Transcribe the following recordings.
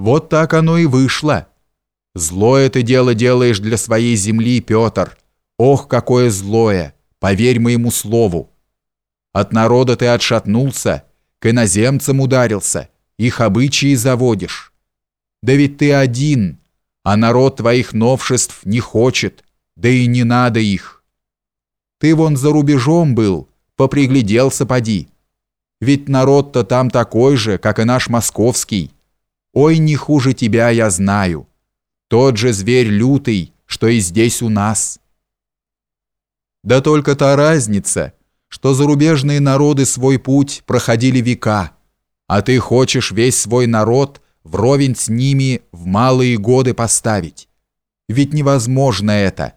Вот так оно и вышло. Злое ты дело делаешь для своей земли, Петр. Ох, какое злое, поверь моему слову. От народа ты отшатнулся, к иноземцам ударился, их обычаи заводишь. Да ведь ты один, а народ твоих новшеств не хочет, да и не надо их. Ты вон за рубежом был, попригляделся поди. Ведь народ-то там такой же, как и наш московский. Ой, не хуже тебя я знаю. Тот же зверь лютый, что и здесь у нас. Да только та разница, что зарубежные народы свой путь проходили века, а ты хочешь весь свой народ вровень с ними в малые годы поставить. Ведь невозможно это.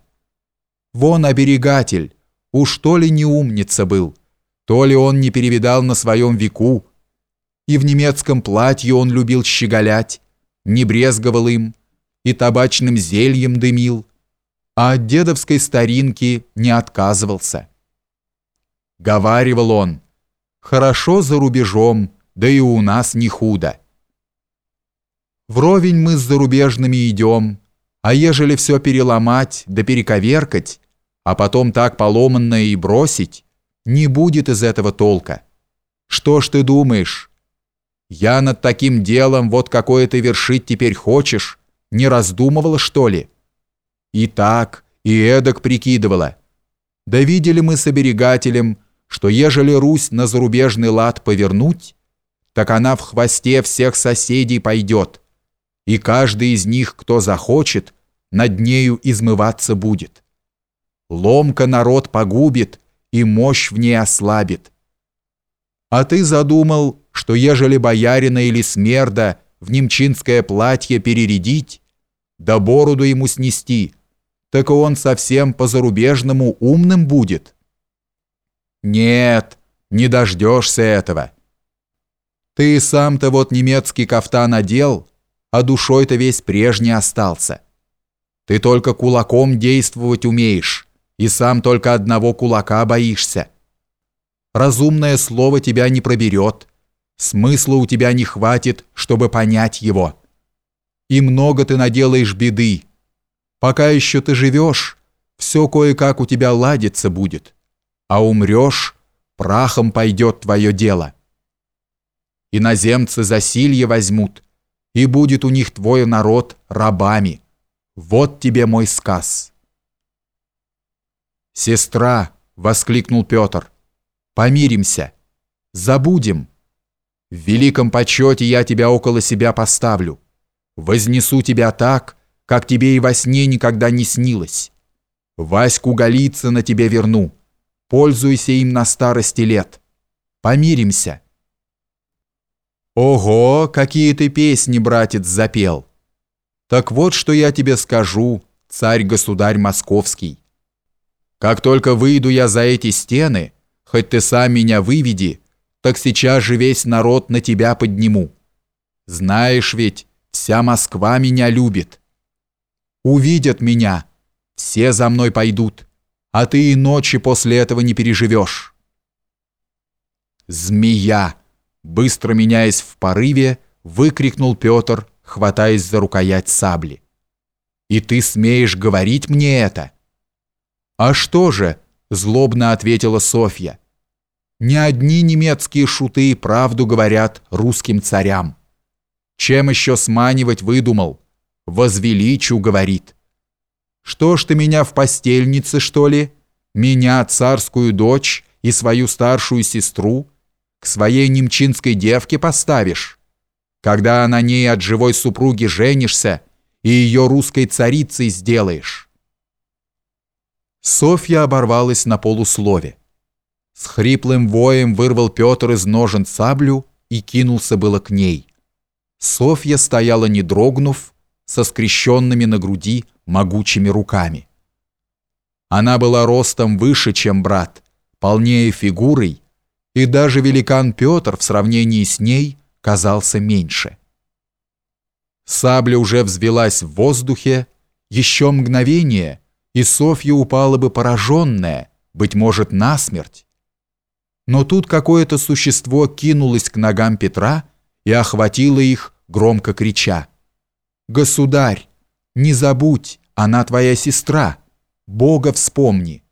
Вон оберегатель, уж то ли не умница был, то ли он не перевидал на своем веку, и в немецком платье он любил щеголять, не брезговал им, и табачным зельем дымил, а от дедовской старинки не отказывался. Говаривал он, хорошо за рубежом, да и у нас не худо. Вровень мы с зарубежными идем, а ежели все переломать да перековеркать, а потом так поломанное и бросить, не будет из этого толка. Что ж ты думаешь? Я над таким делом вот какое ты вершить теперь хочешь, не раздумывала, что ли? И так, и эдак прикидывала. Да видели мы с оберегателем, что ежели Русь на зарубежный лад повернуть, так она в хвосте всех соседей пойдет, и каждый из них, кто захочет, над нею измываться будет. Ломка народ погубит, и мощь в ней ослабит. А ты задумал, что ежели боярина или смерда в немчинское платье перерядить, да бороду ему снести, так он совсем по-зарубежному умным будет. Нет, не дождешься этого. Ты сам-то вот немецкий кафтан надел, а душой-то весь прежний остался. Ты только кулаком действовать умеешь, и сам только одного кулака боишься. Разумное слово тебя не проберет, смысла у тебя не хватит, чтобы понять его. И много ты наделаешь беды. Пока еще ты живешь, все кое-как у тебя ладится будет, а умрешь, прахом пойдет твое дело. Иноземцы засилье возьмут, и будет у них твой народ рабами. Вот тебе мой сказ». «Сестра!» — воскликнул Петр. «Помиримся! Забудем! В великом почете я тебя около себя поставлю. Вознесу тебя так, как тебе и во сне никогда не снилось. Ваську Голицына тебе верну. Пользуйся им на старости лет. Помиримся!» «Ого, какие ты песни, братец, запел!» «Так вот, что я тебе скажу, царь-государь московский. Как только выйду я за эти стены, хоть ты сам меня выведи, так сейчас же весь народ на тебя подниму. Знаешь ведь, вся Москва меня любит. Увидят меня, все за мной пойдут, а ты и ночи после этого не переживешь». «Змея!» Быстро меняясь в порыве, выкрикнул Петр, хватаясь за рукоять сабли. «И ты смеешь говорить мне это?» «А что же?» – злобно ответила Софья. «Не одни немецкие шуты правду говорят русским царям. Чем еще сманивать выдумал? Возвеличу, говорит. Что ж ты меня в постельнице, что ли? Меня, царскую дочь и свою старшую сестру – к своей немчинской девке поставишь. Когда на ней от живой супруги женишься и ее русской царицей сделаешь. Софья оборвалась на полуслове. С хриплым воем вырвал Петр из ножен саблю и кинулся было к ней. Софья стояла не дрогнув, со скрещенными на груди могучими руками. Она была ростом выше, чем брат, полнее фигурой и даже великан Петр в сравнении с ней казался меньше. Сабля уже взвелась в воздухе, еще мгновение, и Софья упала бы пораженная, быть может, насмерть. Но тут какое-то существо кинулось к ногам Петра и охватило их, громко крича. Государь, не забудь, она твоя сестра, Бога вспомни.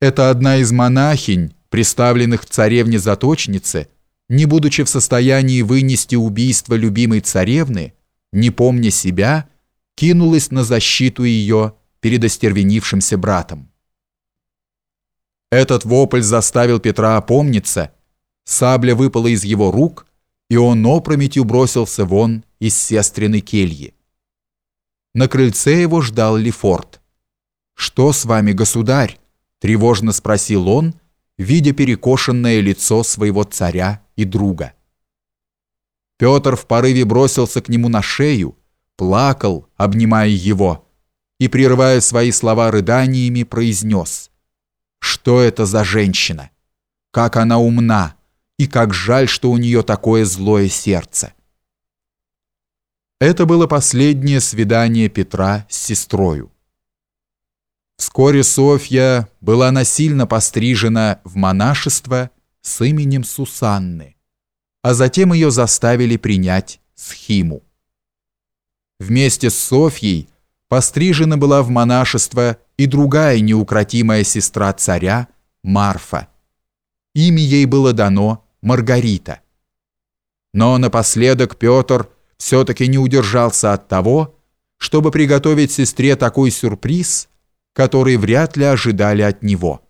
Это одна из монахинь, приставленных царевне-заточнице, не будучи в состоянии вынести убийство любимой царевны, не помня себя, кинулась на защиту ее перед остервенившимся братом. Этот вопль заставил Петра опомниться, сабля выпала из его рук, и он опрометью бросился вон из сестренной кельи. На крыльце его ждал Лефорт. «Что с вами, государь?» – тревожно спросил он, видя перекошенное лицо своего царя и друга. Петр в порыве бросился к нему на шею, плакал, обнимая его, и, прерывая свои слова рыданиями, произнес «Что это за женщина? Как она умна, и как жаль, что у нее такое злое сердце!» Это было последнее свидание Петра с сестрою. Вскоре Софья была насильно пострижена в монашество с именем Сусанны, а затем ее заставили принять схиму. Вместе с Софьей пострижена была в монашество и другая неукротимая сестра царя Марфа. Имя ей было дано Маргарита. Но напоследок Петр все-таки не удержался от того, чтобы приготовить сестре такой сюрприз – который вряд ли ожидали от него –